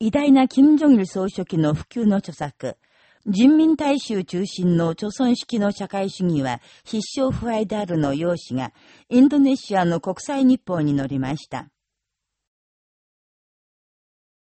偉大な金正日総書記の普及の著作、人民大衆中心の著存式の社会主義は必勝不敗であるの用紙が、インドネシアの国際日報に載りました。